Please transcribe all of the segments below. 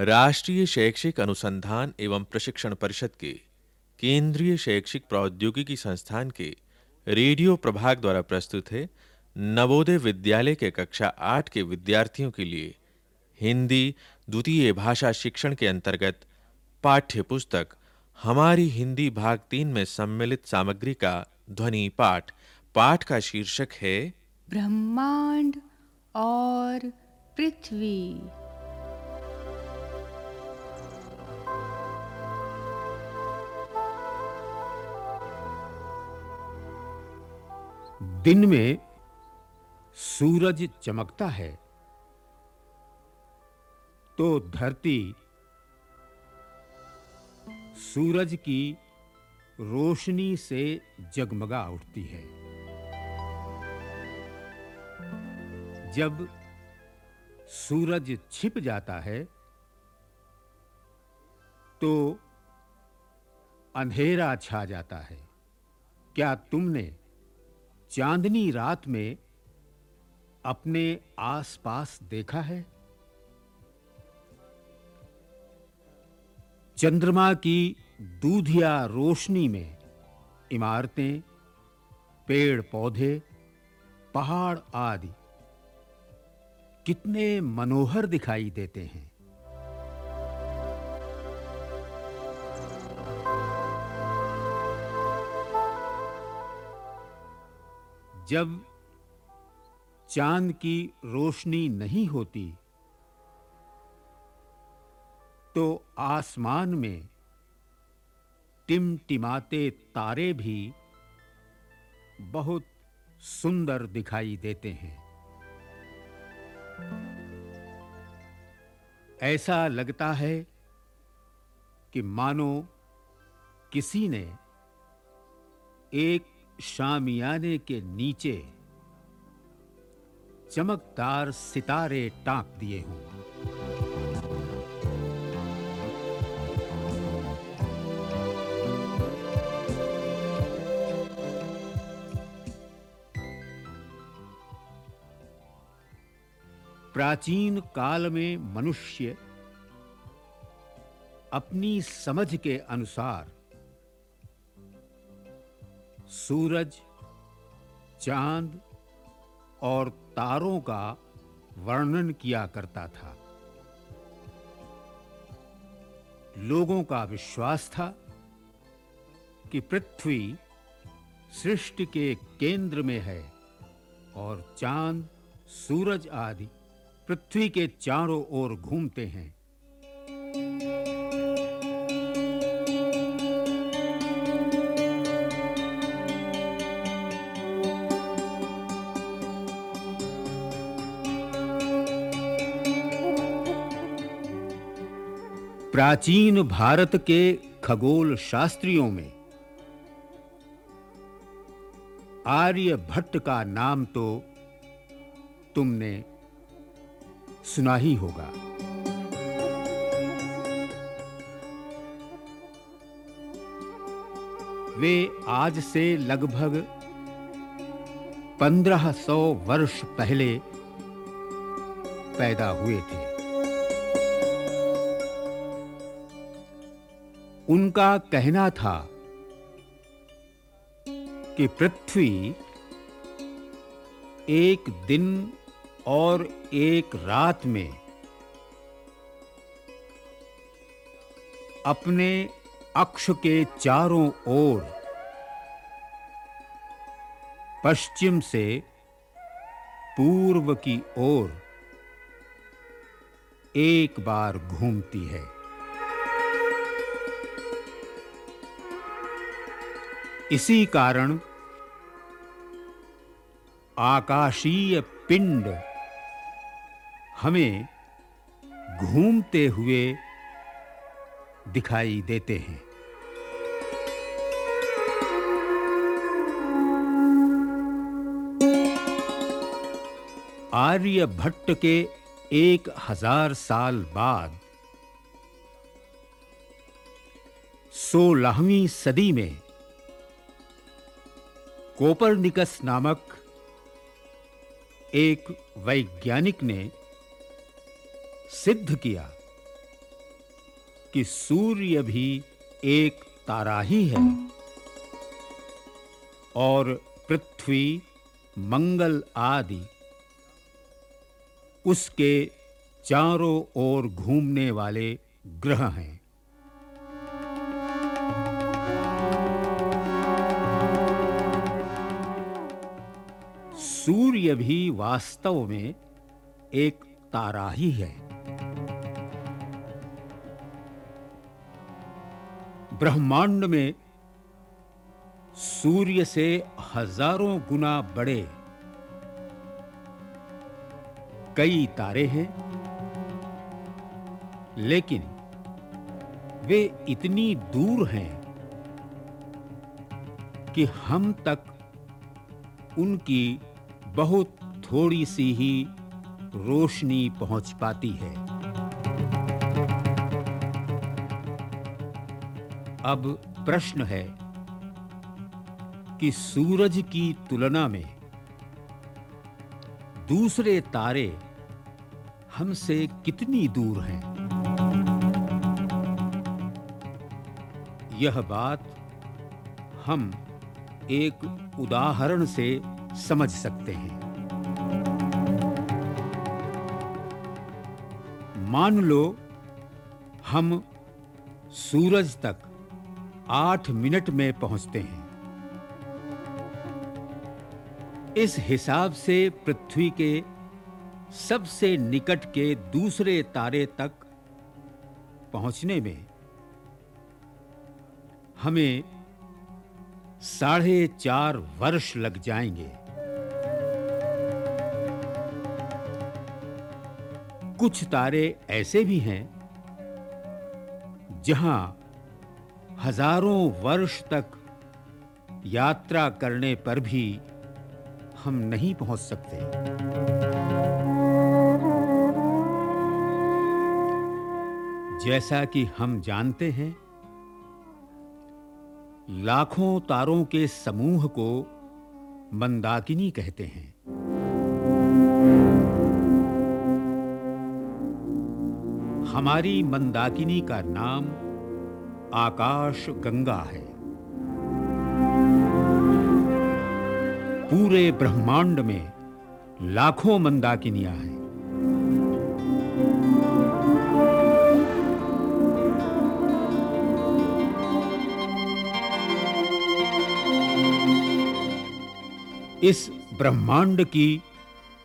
राष्ट्रीय शैक्षिक अनुसंधान एवं प्रशिक्षण परिषद के, केंद्रीय शैक्षिक प्रौद्योगिकी संस्थान के, रेडियो प्रभाग द्वारा प्रस्तुत है नवोदय विद्यालय के कक्षा 8 के विद्यार्थियों के लिए हिंदी, द्वितीय भाषा शिक्षण के अंतर्गत पाठ्य पुस्तक हमारी हिंदी भाग तीन में सम्मिलित सामग्री का ध्वनि पाठ। पाठ का शीर्षक है, ब्रह्मांड और पृथ्वी। दिन में सूरज चमकता है। तो धरती सूरज की रोशनी से जगमगा उठती है। जब सूरज छिप जाता है तो अंधेरा छा जाता है। क्या तुमने चांदनी रात में अपने आसपास देखा है? चंद्रमा की दूधिया रोशनी में इमारतें पेड़ पौधे पहाड़ आदि कितने मनोहर दिखाई देते हैं। जब चाँद की रोशनी नहीं होती तो आसमान में टिमटिमाते तारे भी बहुत सुंदर दिखाई देते हैं। ऐसा लगता है कि मानो किसी ने एक शामियाने के नीचे चमकदार सितारे टांक दिए हों। प्राचीन काल में मनुष्य अपनी समझ के अनुसार सूरज, चाँद और तारों का वर्णन किया करता था। लोगों का विश्वास था कि पृथ्वी सृष्टि के केंद्र में है और चाँद, सूरज आदि पृथ्वी के चारों ओर घूमते हैं। प्राचीन भारत के खगोल शास्त्रियों में। आर्यभट्ट का नाम तो तुमने सुना ही होगा। वे आज से लगभग 1500 वर्ष पहले पैदा हुए थे। उनका कहना था कि पृथ्वी एक दिन और एक रात में अपने अक्ष के चारों ओर पश्चिम से पूर्व की ओर एक बार घूमती है। इसी कारण आकाशीय पिंड हमें घूमते हुए दिखाई देते हैं। आर्यभट्ट के एक हज़ार साल बाद सोलहवीं सदी में कोपरनिकस नामक एक वैज्ञानिक ने सिद्ध किया कि सूर्य भी एक तारा ही है और पृथ्वी, मंगल आदि उसके चारों ओर घूमने वाले ग्रह हैं। सूर्य भी वास्तव में एक तारा ही है। ब्रह्मांड में सूर्य से हज़ारों गुना बड़े कई तारे हैं, लेकिन वे इतनी दूर हैं कि हम तक उनकी बहुत थोड़ी सी ही रोशनी पहुँच पाती है। अब प्रश्न है कि सूरज की तुलना में दूसरे तारे हमसे कितनी दूर हैं? यह बात हम एक उदाहरण से समझ सकते हैं। मान लो, हम सूरज तक आठ मिनट में पहुँचते हैं। इस हिसाब से पृथ्वी के सबसे निकट के दूसरे तारे तक पहुँचने में हमें साढ़े चार वर्ष लग जाएँगे। कुछ तारे ऐसे भी हैं, जहाँ हज़ारों वर्ष तक यात्रा करने पर भी हम नहीं पहुँच सकते। जैसा कि हम जानते हैं, लाखों तारों के समूह को मंदाकिनी कहते हैं। हमारी मंदाकिनी का नाम आकाश गंगा है। पूरे ब्रह्मांड में लाखों मंदाकिनियाँ हैं। इस ब्रह्मांड की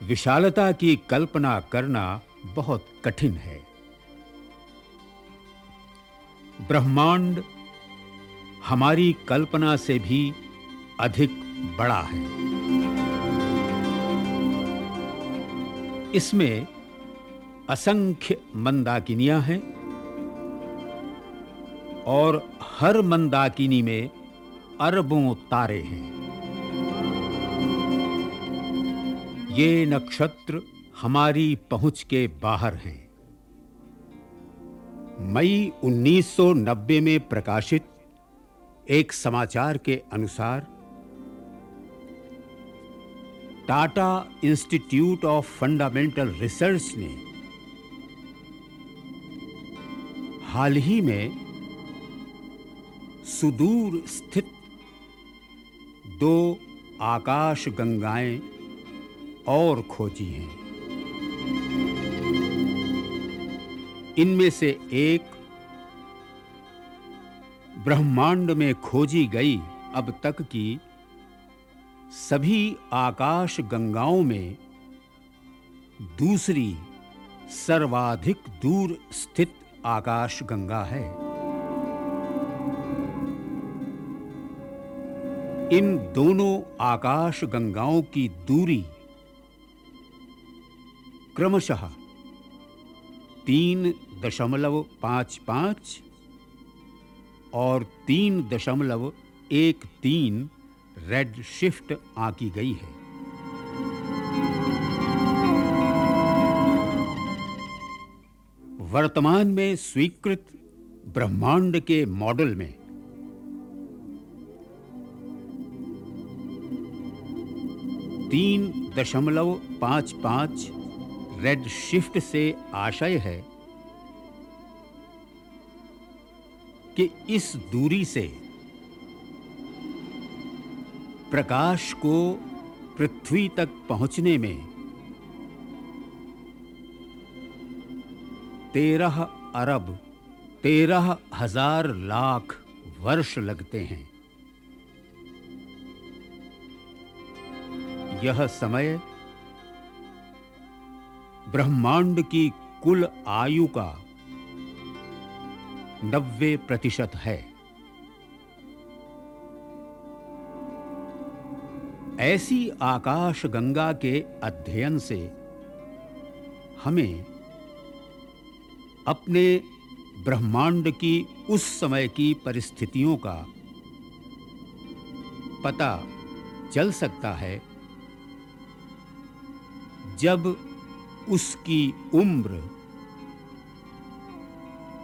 विशालता की कल्पना करना बहुत कठिन है। ब्रह्मांड हमारी कल्पना से भी अधिक बड़ा है। इसमें असंख्य मंदाकिनियाँ हैं और हर मंदाकिनी में अरबों तारे हैं। ये नक्षत्र हमारी पहुँच के बाहर हैं। मई 1990 में प्रकाशित एक समाचार के अनुसार, Tata institute of fundamental research ने हाल ही में सुदूर स्थित दो आकाश गंगाएँ और खोजी हैं। इनमें से एक ब्रह्मांड में खोजी गई अब तक की सभी आकाश गंगाओं में, दूसरी सर्वाधिक दूर स्थित आकाश गंगा है। इन दोनों आकाश गंगाओं की दूरी क्रमशः तीन दशमलव पाँच पाँच और तीन दशमलव एक तीन रेड शिफ्ट आंकी गई है। वर्तमान में स्वीकृत ब्रह्मांड के मॉडल में तीन दशमलव पाँच पाँच रेड शिफ्ट से आशय है कि इस दूरी से प्रकाश को पृथ्वी तक पहुँचने में तेरह अरब, तेरह हज़ार लाख वर्ष लगते हैं। यह समय ब्रह्मांड की कुल आयु का नब्बे प्रतिशत है। ऐसी आकाश गंगा के अध्ययन से हमें अपने ब्रह्मांड की उस समय की परिस्थितियों का पता चल सकता है, जब उसकी उम्र।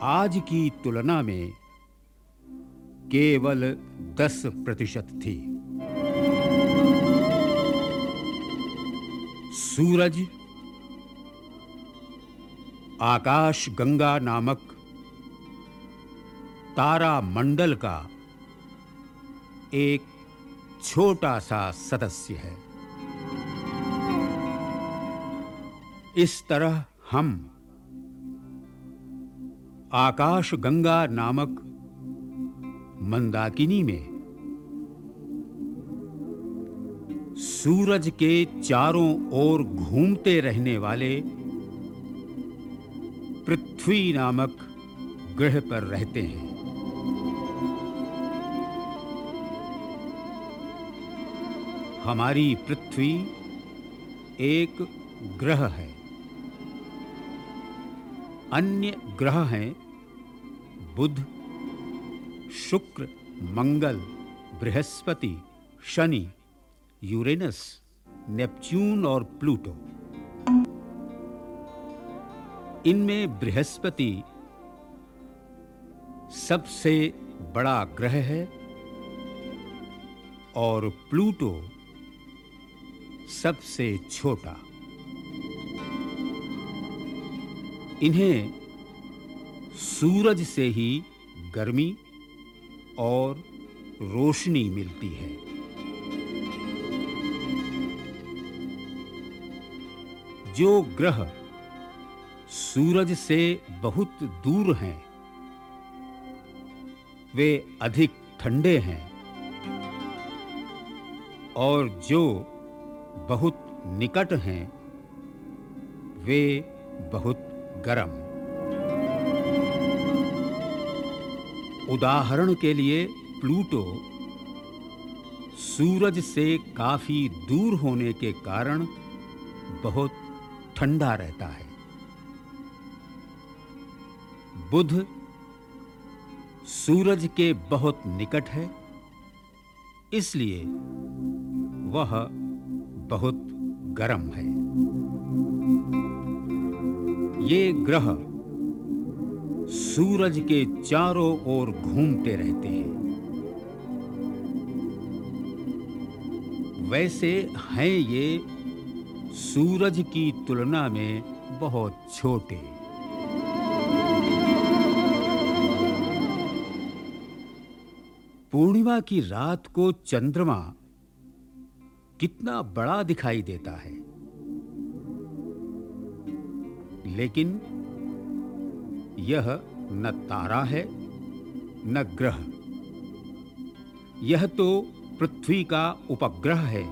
आज की तुलना में केवल दस प्रतिशत थी। सूरज, आकाश गंगा नामक तारा मंडल का एक छोटा सा सदस्य है। इस तरह हम आकाश गंगा नामक मंदाकिनी में सूरज के चारों ओर घूमते रहने वाले पृथ्वी नामक ग्रह पर रहते हैं। हमारी पृथ्वी एक ग्रह है। अन्य ग्रह हैं, बुध, शुक्र, मंगल, बृहस्पति, शनि, यूरेनस, नेपच्यून और प्लूटो। इनमें बृहस्पति सबसे बड़ा ग्रह है और प्लूटो सबसे छोटा। इन्हें सूरज से ही गर्मी और रोशनी मिलती है। जो ग्रह सूरज से बहुत दूर हैं, वे अधिक ठंडे हैं और जो बहुत निकट हैं, वे बहुत गर्म। उदाहरण के लिए प्लूटो, सूरज से काफ़ी दूर होने के कारण बहुत ठंडा रहता है। बुध, सूरज के बहुत निकट है, इसलिए वह बहुत गर्म है। ये ग्रह सूरज के चारों ओर घूमते रहते हैं। वैसे हैं ये सूरज की तुलना में बहुत छोटे। पूर्णिमा की रात को चंद्रमा कितना बड़ा दिखाई देता है। लेकिन यह न तारा है, न ग्रह। यह तो पृथ्वी का उपग्रह है,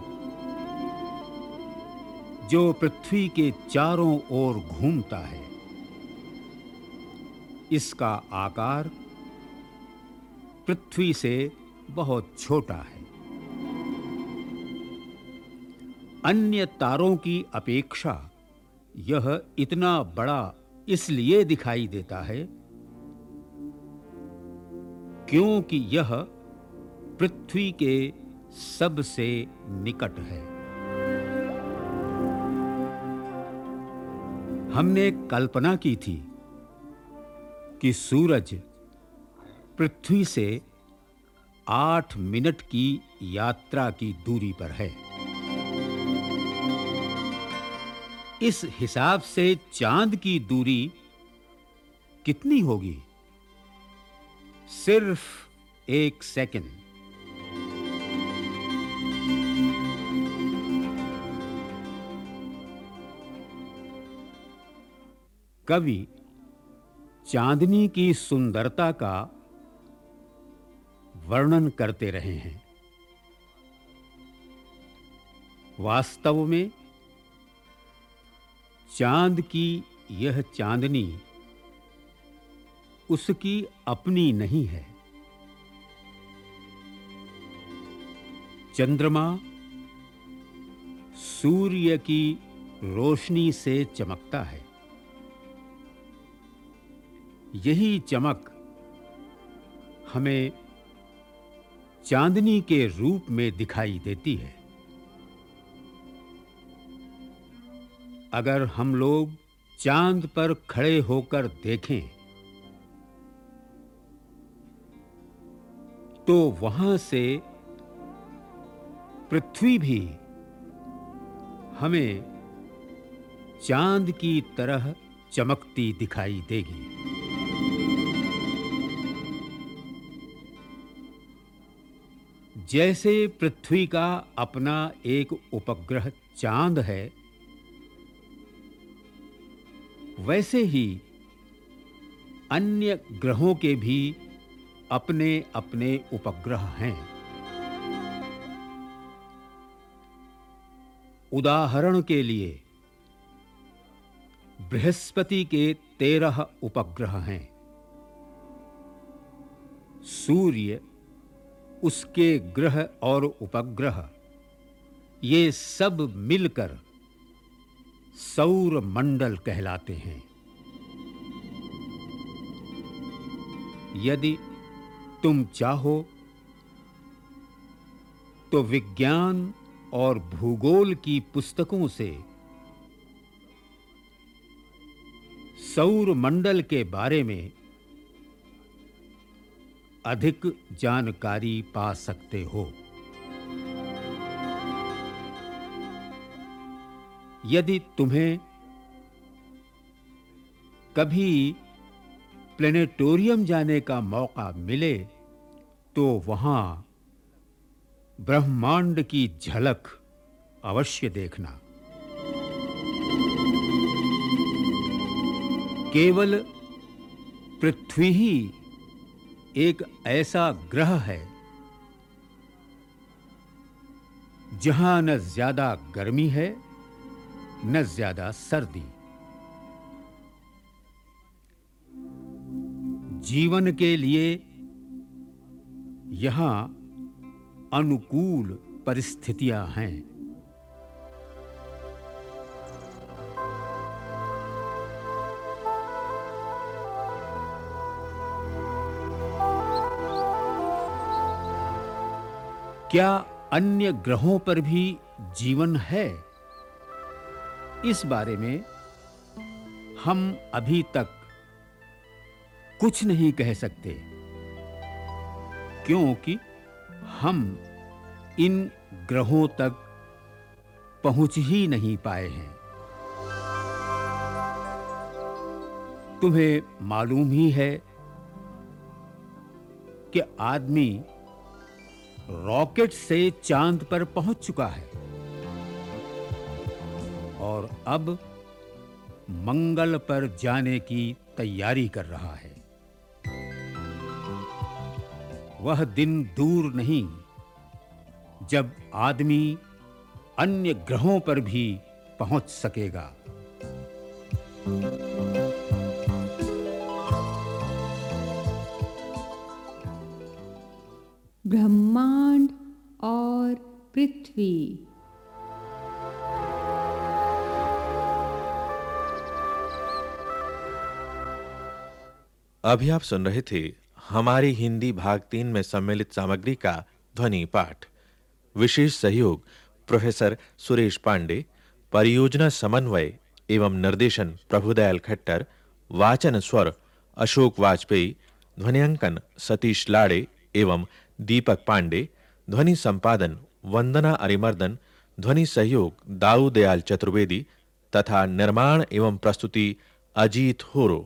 जो पृथ्वी के चारों ओर घूमता है। इसका आकार पृथ्वी से बहुत छोटा है। अन्य तारों की अपेक्षा यह इतना बड़ा इसलिए दिखाई देता है क्योंकि यह पृथ्वी के सबसे निकट है। हमने कल्पना की थी कि सूरज पृथ्वी से आठ मिनट की यात्रा की दूरी पर है। इस हिसाब से चाँद की दूरी कितनी होगी? सिर्फ़ एक सेकंड कवि, चांदनी की सुंदरता का वर्णन करते रहे हैं। वास्तव में चाँद की यह चांदनी उसकी अपनी नहीं है। चंद्रमा सूर्य की रोशनी से चमकता है। यही चमक हमें चांदनी के रूप में दिखाई देती है। अगर हम लोग चाँद पर खड़े होकर देखें तो वहाँ से पृथ्वी भी हमें चाँद की तरह चमकती दिखाई देगी। जैसे पृथ्वी का अपना एक उपग्रह चाँद है वैसे ही अन्य ग्रहों के भी अपने अपने उपग्रह हैं। उदाहरण के लिए, बृहस्पति के तेरह उपग्रह हैं। सूर्य, उसके ग्रह और उपग्रह, ये सब मिलकर सौर मंडल कहलाते हैं। यदि तुम चाहो तो विज्ञान और भूगोल की पुस्तकों से सौर मंडल के बारे में अधिक जानकारी पा सकते हो। यदि तुम्हें कभी प्लेनेटोरियम जाने का मौका मिले तो वहाँ ब्रह्मांड की झलक अवश्य देखना। केवल पृथ्वी ही एक ऐसा ग्रह है, जहाँ न ज़्यादा गर्मी है न ज़्यादा सर्दी। जीवन के लिए यहाँ अनुकूल परिस्थितियाँ हैं। क्या अन्य ग्रहों पर भी जीवन है? इस बारे में हम अभी तक कुछ नहीं कह सकते, क्योंकि हम इन ग्रहों तक पहुँच ही नहीं पाए हैं। तुम्हें मालूम ही है कि आदमी रॉकेट से चाँद पर पहुँच चुका है। और अब मंगल पर जाने की तैयारी कर रहा है। वह दिन दूर नहीं, जब आदमी अन्य ग्रहों पर भी पहुँच सकेगा। ब्रह्मांड और पृथ्वी। अभी आप सुन रहे थे हमारी हिंदी भाग तीन में सम्मिलित सामग्री का ध्वनि पाठ। विशेष सहयोग, प्रोफेसर सुरेश पांडे, परियोजना समन्वय एवं निर्देशन प्रभुदयाल खट्टर, वाचन स्वर अशोक वाजपेयी, ध्वनियांकन सतीश लाड़े एवं दीपक पांडे, ध्वनि संपादन वंदना अरिमर्दन, ध्वनि सहयोग दाऊ दयाल चतुर्वेदी तथा निर्माण एवं प्रस्तुति अजीत होरो।